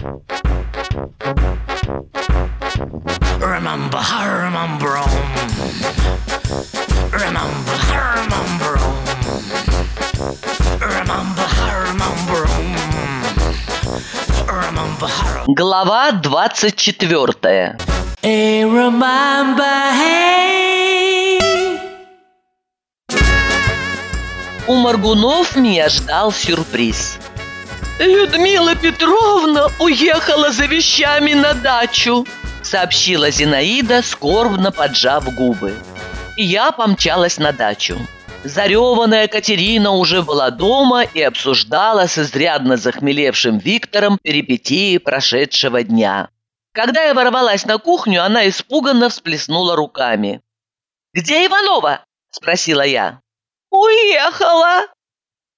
Remember, remember, remember, remember, remember, remember, remember. Глава 24 Hey, remember, hey. У Маргунов меня ждал сюрприз. «Людмила Петровна уехала за вещами на дачу», сообщила Зинаида, скорбно поджав губы. Я помчалась на дачу. Зареванная Катерина уже была дома и обсуждала с изрядно захмелевшим Виктором перипетии прошедшего дня. Когда я ворвалась на кухню, она испуганно всплеснула руками. «Где Иванова?» – спросила я. «Уехала!»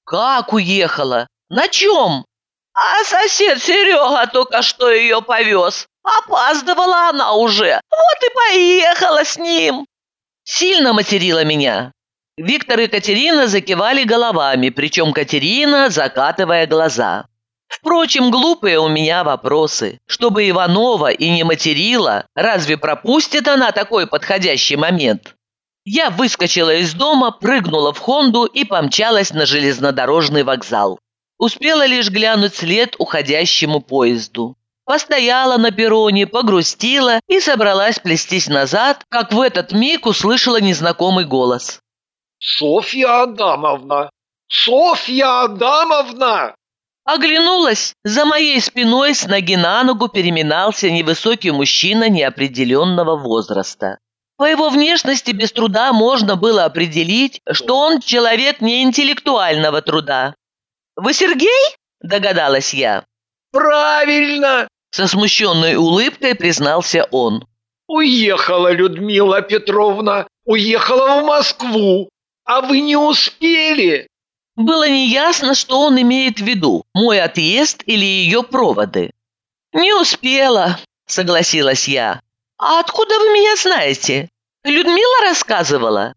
«Как уехала? На чем?» «А сосед Серега только что ее повез. Опаздывала она уже. Вот и поехала с ним!» Сильно материла меня. Виктор и Катерина закивали головами, причем Катерина закатывая глаза. Впрочем, глупые у меня вопросы. Чтобы Иванова и не материла, разве пропустит она такой подходящий момент? Я выскочила из дома, прыгнула в Хонду и помчалась на железнодорожный вокзал. Успела лишь глянуть след уходящему поезду. Постояла на перроне, погрустила и собралась плестись назад, как в этот миг услышала незнакомый голос. Софья Адамовна! Софья Адамовна! Оглянулась. За моей спиной с ноги на ногу переминался невысокий мужчина неопределенного возраста. По его внешности без труда можно было определить, что он человек не интеллектуального труда. «Вы Сергей?» – догадалась я. Правильно! Со смущенной улыбкой признался он. Уехала Людмила Петровна, уехала в Москву, а вы не успели. Было неясно, что он имеет в виду, мой отъезд или ее проводы. «Не успела», — согласилась я. «А откуда вы меня знаете? Людмила рассказывала?»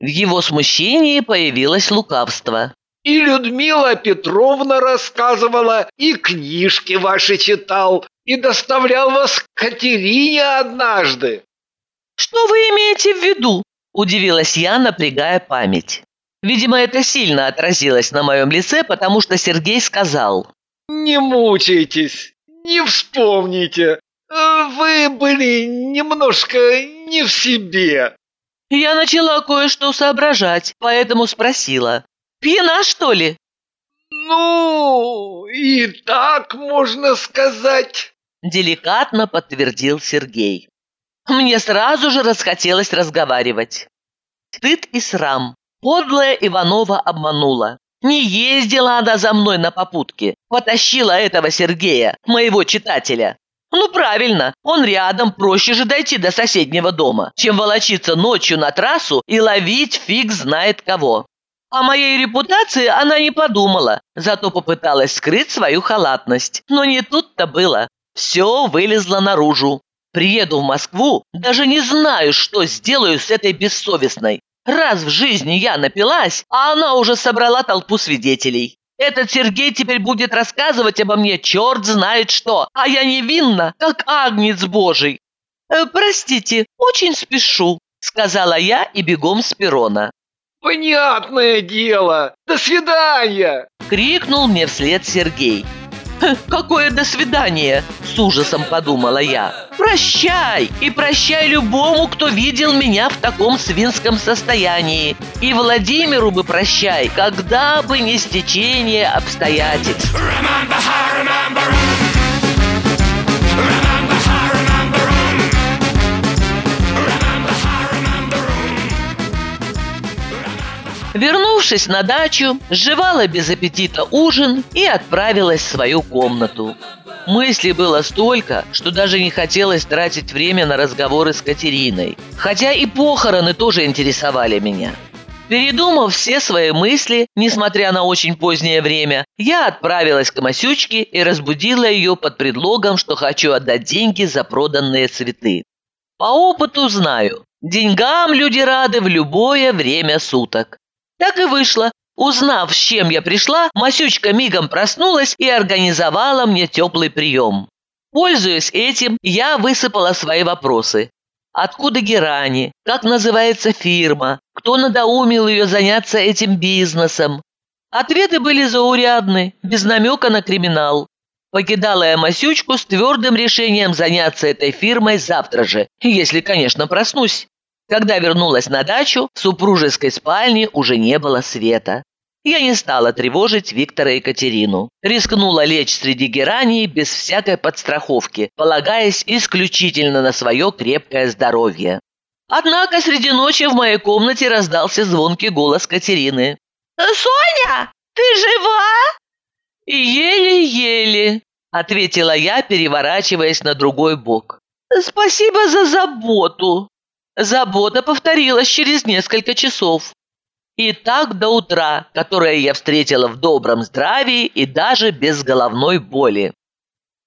В его смущении появилось лукавство. И Людмила Петровна рассказывала, и книжки ваши читал, и доставлял вас к Катерине однажды. «Что вы имеете в виду?» – удивилась я, напрягая память. Видимо, это сильно отразилось на моем лице, потому что Сергей сказал. «Не мучайтесь, не вспомните. Вы были немножко не в себе». Я начала кое-что соображать, поэтому спросила. «Пьяна, что ли?» «Ну, и так можно сказать», – деликатно подтвердил Сергей. Мне сразу же расхотелось разговаривать. Стыд и срам. Подлая Иванова обманула. Не ездила она за мной на попутке. Потащила этого Сергея, моего читателя. Ну правильно, он рядом, проще же дойти до соседнего дома, чем волочиться ночью на трассу и ловить фиг знает кого. О моей репутации она не подумала, зато попыталась скрыть свою халатность. Но не тут-то было. Все вылезло наружу. Приеду в Москву, даже не знаю, что сделаю с этой бессовестной. Раз в жизни я напилась, а она уже собрала толпу свидетелей. Этот Сергей теперь будет рассказывать обо мне черт знает что, а я невинна, как агнец божий. «Э, «Простите, очень спешу», — сказала я и бегом с перрона. «Понятное дело! До свидания!» — крикнул мне вслед Сергей. «Какое до свидания!» – с ужасом подумала я. «Прощай! И прощай любому, кто видел меня в таком свинском состоянии. И Владимиру бы прощай, когда бы не стечение обстоятельств». Вернувшись на дачу, жевала без аппетита ужин и отправилась в свою комнату. Мыслей было столько, что даже не хотелось тратить время на разговоры с Катериной. Хотя и похороны тоже интересовали меня. Передумав все свои мысли, несмотря на очень позднее время, я отправилась к Масючке и разбудила ее под предлогом, что хочу отдать деньги за проданные цветы. По опыту знаю, деньгам люди рады в любое время суток. Так и вышло, Узнав, с чем я пришла, Масючка мигом проснулась и организовала мне теплый прием. Пользуясь этим, я высыпала свои вопросы. Откуда герани? Как называется фирма? Кто надоумил ее заняться этим бизнесом? Ответы были заурядны, без намека на криминал. Покидала я Масючку с твердым решением заняться этой фирмой завтра же, если, конечно, проснусь. Когда вернулась на дачу, в супружеской спальне уже не было света. Я не стала тревожить Виктора и Катерину. Рискнула лечь среди гераний без всякой подстраховки, полагаясь исключительно на свое крепкое здоровье. Однако среди ночи в моей комнате раздался звонкий голос Катерины. «Соня, ты жива?» «Еле-еле», — ответила я, переворачиваясь на другой бок. «Спасибо за заботу». Забота повторилась через несколько часов. И так до утра, которое я встретила в добром здравии и даже без головной боли.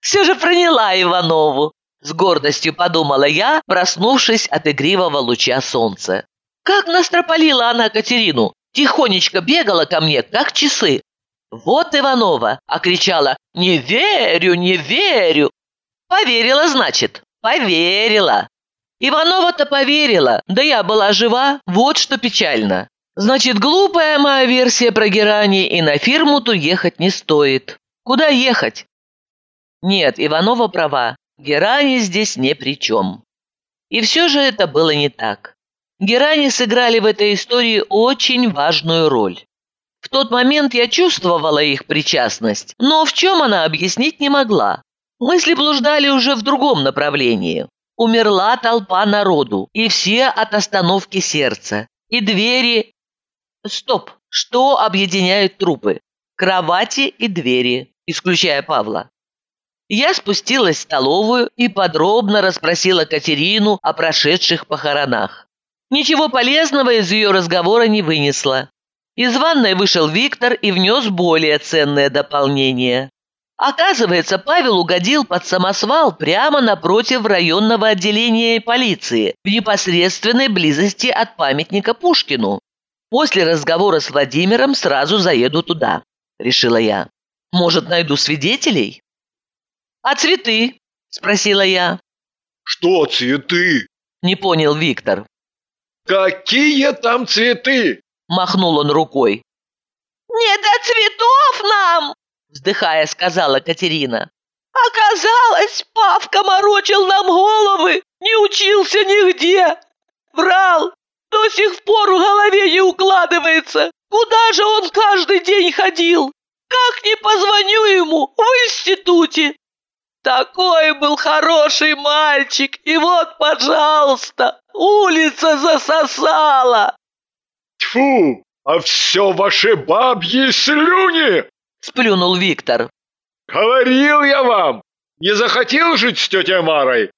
Все же проняла Иванову, с гордостью подумала я, проснувшись от игривого луча солнца. Как настропалила она Катерину, тихонечко бегала ко мне, как часы. «Вот Иванова!» – окричала «Не верю, не верю!» Поверила, значит, поверила. Иванова-то поверила, да я была жива, вот что печально. Значит, глупая моя версия про Герани и на фирму-то ехать не стоит. Куда ехать? Нет, Иванова права, Герани здесь ни при чем. И все же это было не так. Герани сыграли в этой истории очень важную роль. В тот момент я чувствовала их причастность, но в чем она объяснить не могла. Мысли блуждали уже в другом направлении. Умерла толпа народу, и все от остановки сердца. И двери... Стоп! Что объединяет трупы? Кровати и двери, исключая Павла. Я спустилась в столовую и подробно расспросила Катерину о прошедших похоронах. Ничего полезного из ее разговора не вынесла. Из ванной вышел Виктор и внес более ценное дополнение. Оказывается, Павел угодил под самосвал прямо напротив районного отделения полиции, в непосредственной близости от памятника Пушкину. После разговора с Владимиром сразу заеду туда, решила я. Может, найду свидетелей? А цветы? Спросила я. Что цветы? Не понял Виктор. Какие там цветы? Махнул он рукой. «Не до цветов нам!» Вздыхая, сказала Катерина. «Оказалось, Павка морочил нам головы, не учился нигде. Врал, до сих пор в голове не укладывается. Куда же он каждый день ходил? Как не позвоню ему в институте? Такой был хороший мальчик, и вот, пожалуйста, улица засосала. Тьфу, а все ваши бабьи слюни! Сплюнул Виктор. Говорил я вам, не захотел жить с тетей Марой.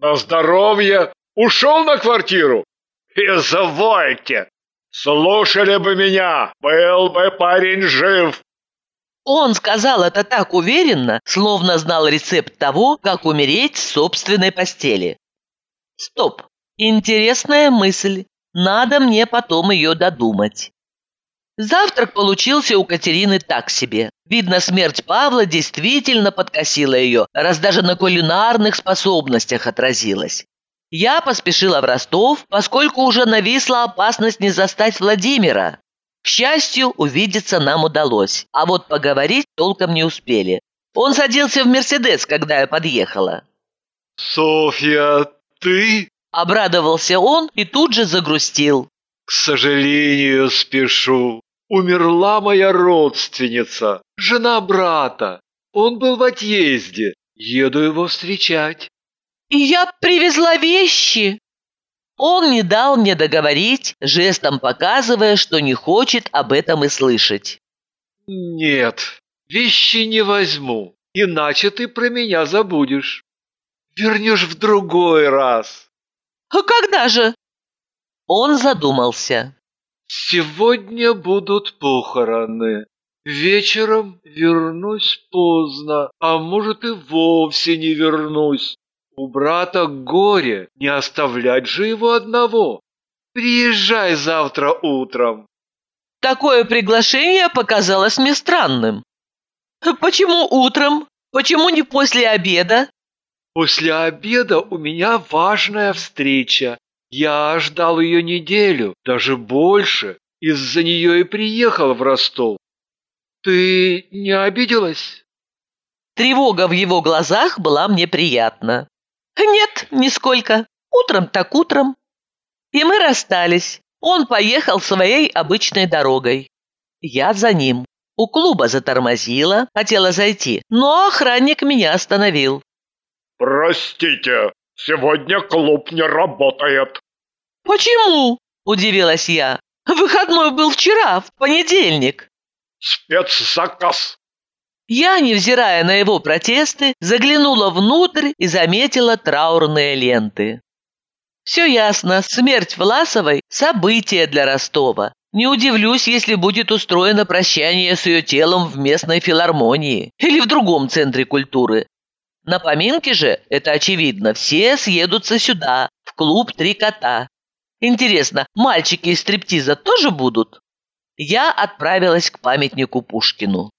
На здоровье ушел на квартиру. Извольте, слушали бы меня, был бы парень жив. Он сказал это так уверенно, словно знал рецепт того, как умереть в собственной постели. Стоп, интересная мысль. Надо мне потом ее додумать. Завтрак получился у Катерины так себе. Видно, смерть Павла действительно подкосила ее, раз даже на кулинарных способностях отразилась. Я поспешила в Ростов, поскольку уже нависла опасность не застать Владимира. К счастью, увидеться нам удалось, а вот поговорить толком не успели. Он садился в «Мерседес», когда я подъехала. «Софья, ты?» Обрадовался он и тут же загрустил. «К сожалению, спешу. Умерла моя родственница, жена брата. Он был в отъезде. Еду его встречать». «И я привезла вещи!» Он не дал мне договорить, жестом показывая, что не хочет об этом и слышать. «Нет, вещи не возьму, иначе ты про меня забудешь. Вернешь в другой раз». «А когда же?» Он задумался. «Сегодня будут похороны. Вечером вернусь поздно, а может и вовсе не вернусь. У брата горе, не оставлять же его одного. Приезжай завтра утром. Такое приглашение показалось мне странным. Почему утром? Почему не после обеда? После обеда у меня важная встреча. Я ждал ее неделю, даже больше. Из-за нее и приехал в Ростов. Ты не обиделась? Тревога в его глазах была мне приятна. Нет, нисколько. Утром так утром. И мы расстались. Он поехал своей обычной дорогой. Я за ним. У клуба затормозила, хотела зайти, но охранник меня остановил. Простите, сегодня клуб не работает. Почему? Удивилась я. Выходной был вчера, в понедельник. Спецзаказ. Я, невзирая на его протесты, заглянула внутрь и заметила траурные ленты. Все ясно, смерть Власовой – событие для Ростова. Не удивлюсь, если будет устроено прощание с ее телом в местной филармонии или в другом центре культуры. На поминке же, это очевидно, все съедутся сюда, в клуб «Три кота». Интересно, мальчики из стриптиза тоже будут? Я отправилась к памятнику Пушкину.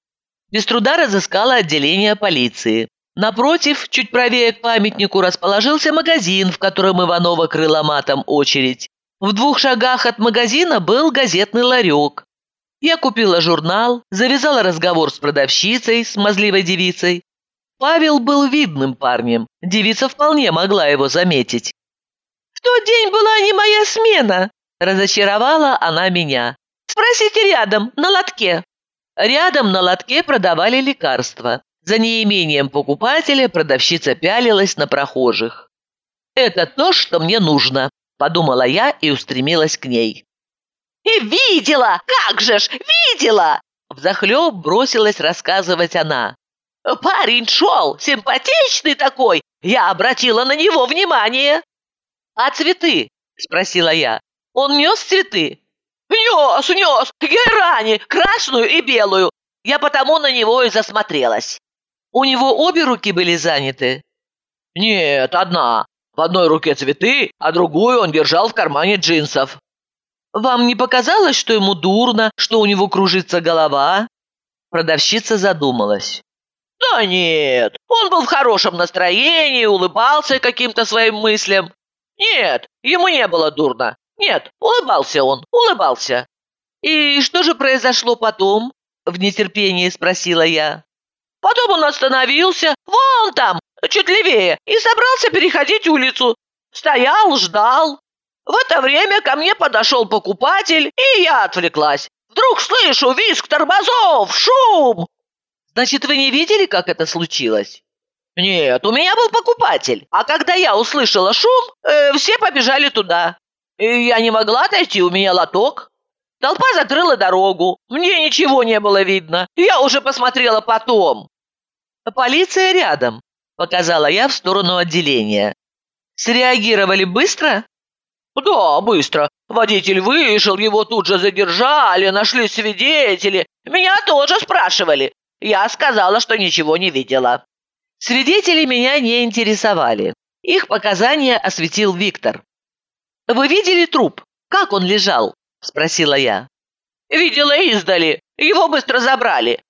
Без труда разыскала отделение полиции. Напротив, чуть правее к памятнику, расположился магазин, в котором Иванова крыла матом очередь. В двух шагах от магазина был газетный ларек. Я купила журнал, завязала разговор с продавщицей, смазливой девицей. Павел был видным парнем, девица вполне могла его заметить. «В тот день была не моя смена», – разочаровала она меня. «Спросите рядом, на лотке». Рядом на лотке продавали лекарства. За неимением покупателя продавщица пялилась на прохожих. «Это то, что мне нужно», – подумала я и устремилась к ней. «И видела! Как же ж, видела!» Взахлеб бросилась рассказывать она. «Парень шел, симпатичный такой, я обратила на него внимание». «А цветы?» – спросила я. «Он нес цветы?» «Нес, нес! Герани, красную и белую! Я потому на него и засмотрелась!» «У него обе руки были заняты?» «Нет, одна. В одной руке цветы, а другую он держал в кармане джинсов». «Вам не показалось, что ему дурно, что у него кружится голова?» Продавщица задумалась. «Да нет, он был в хорошем настроении, улыбался каким-то своим мыслям. Нет, ему не было дурно. Нет, улыбался он, улыбался. И что же произошло потом? В нетерпении спросила я. Потом он остановился, вон там, чуть левее, и собрался переходить улицу. Стоял, ждал. В это время ко мне подошел покупатель, и я отвлеклась. Вдруг слышу визг тормозов, шум. Значит, вы не видели, как это случилось? Нет, у меня был покупатель. А когда я услышала шум, э, все побежали туда. И я не могла отойти, у меня лоток. Толпа закрыла дорогу. Мне ничего не было видно. Я уже посмотрела потом. Полиция рядом, показала я в сторону отделения. Среагировали быстро? Да, быстро. Водитель вышел, его тут же задержали, нашли свидетели. Меня тоже спрашивали. Я сказала, что ничего не видела. Свидетели меня не интересовали. Их показания осветил Виктор. «Вы видели труп? Как он лежал?» – спросила я. «Видела издали. Его быстро забрали.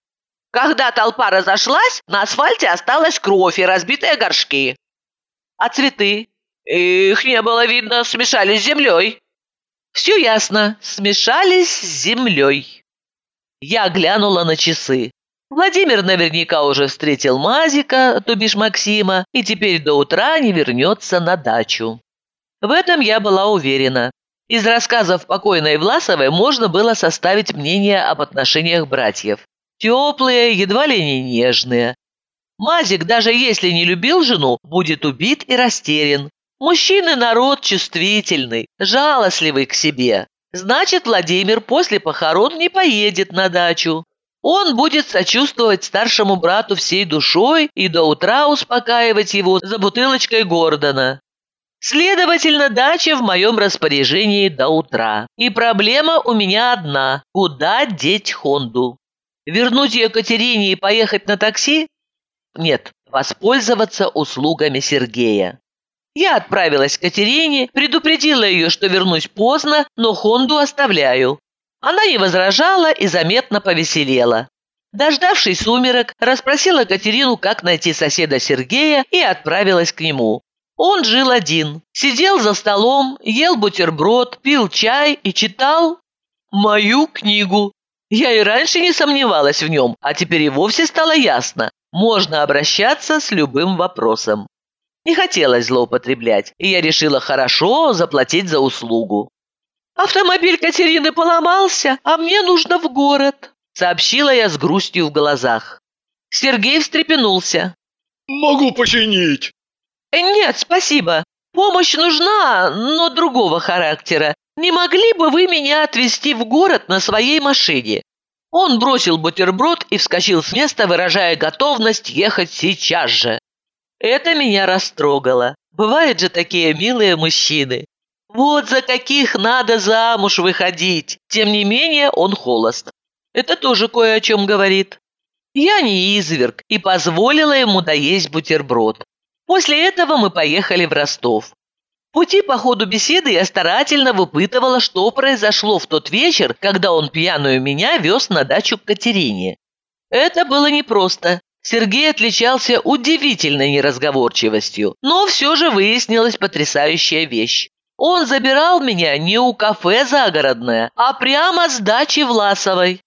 Когда толпа разошлась, на асфальте осталась кровь и разбитые горшки. А цветы? Их не было видно, смешались с землей». «Все ясно. Смешались с землей». Я глянула на часы. Владимир наверняка уже встретил Мазика, то бишь Максима, и теперь до утра не вернется на дачу. В этом я была уверена. Из рассказов покойной Власовой можно было составить мнение об отношениях братьев. Теплые, едва ли не нежные. Мазик, даже если не любил жену, будет убит и растерян. Мужчины народ чувствительный, жалостливый к себе. Значит, Владимир после похорон не поедет на дачу. Он будет сочувствовать старшему брату всей душой и до утра успокаивать его за бутылочкой Гордона. Следовательно, дача в моем распоряжении до утра. И проблема у меня одна – куда деть Хонду? Вернуть ее Катерине и поехать на такси? Нет, воспользоваться услугами Сергея. Я отправилась к Катерине, предупредила ее, что вернусь поздно, но Хонду оставляю. Она не возражала и заметно повеселела. Дождавшись сумерок, расспросила Катерину, как найти соседа Сергея, и отправилась к нему. Он жил один, сидел за столом, ел бутерброд, пил чай и читал мою книгу. Я и раньше не сомневалась в нем, а теперь и вовсе стало ясно. Можно обращаться с любым вопросом. Не хотелось злоупотреблять, и я решила хорошо заплатить за услугу. «Автомобиль Катерины поломался, а мне нужно в город», сообщила я с грустью в глазах. Сергей встрепенулся. Могу починить. «Э, «Нет, спасибо. Помощь нужна, но другого характера. Не могли бы вы меня отвезти в город на своей машине?» Он бросил бутерброд и вскочил с места, выражая готовность ехать сейчас же. Это меня растрогало. Бывают же такие милые мужчины. Вот за каких надо замуж выходить. Тем не менее, он холост. Это тоже кое о чем говорит. Я не изверг и позволила ему доесть бутерброд. После этого мы поехали в Ростов. В пути по ходу беседы я старательно выпытывала, что произошло в тот вечер, когда он пьяную меня вез на дачу к Катерине. Это было непросто. Сергей отличался удивительной неразговорчивостью, но все же выяснилась потрясающая вещь. Он забирал меня не у кафе загородное, а прямо с дачи Власовой.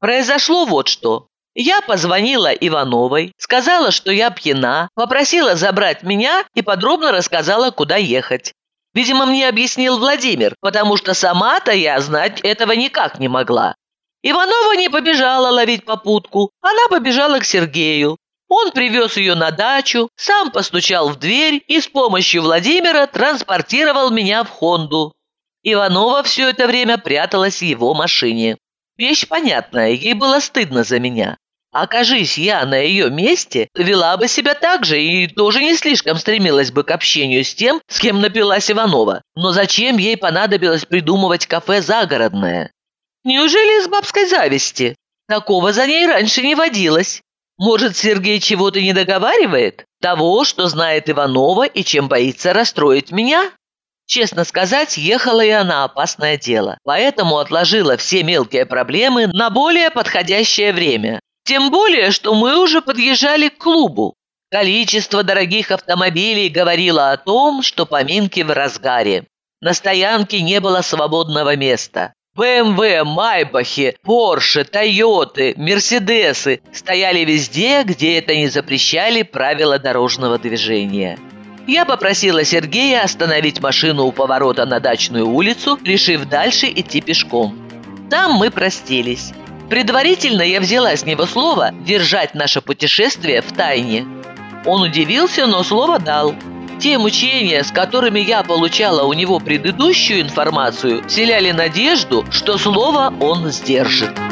Произошло вот что. Я позвонила Ивановой, сказала, что я пьяна, попросила забрать меня и подробно рассказала, куда ехать. Видимо, мне объяснил Владимир, потому что сама-то я знать этого никак не могла. Иванова не побежала ловить попутку, она побежала к Сергею. Он привез ее на дачу, сам постучал в дверь и с помощью Владимира транспортировал меня в Хонду. Иванова все это время пряталась в его машине. Вещь понятная, ей было стыдно за меня. Окажись я на ее месте, вела бы себя так же и тоже не слишком стремилась бы к общению с тем, с кем напилась Иванова. Но зачем ей понадобилось придумывать кафе загородное? Неужели из бабской зависти? Такого за ней раньше не водилось. Может, Сергей чего-то не договаривает? Того, что знает Иванова и чем боится расстроить меня? Честно сказать, ехала я на опасное дело, поэтому отложила все мелкие проблемы на более подходящее время. Тем более, что мы уже подъезжали к клубу. Количество дорогих автомобилей говорило о том, что поминки в разгаре. На стоянке не было свободного места. БМВ, Майбахи, Порше, Тойоты, Мерседесы стояли везде, где это не запрещали правила дорожного движения. Я попросила Сергея остановить машину у поворота на дачную улицу, решив дальше идти пешком. Там мы простились. Предварительно я взяла с него слово держать наше путешествие в тайне. Он удивился, но слово дал. Те мучения, с которыми я получала у него предыдущую информацию, вселяли надежду, что слово он сдержит.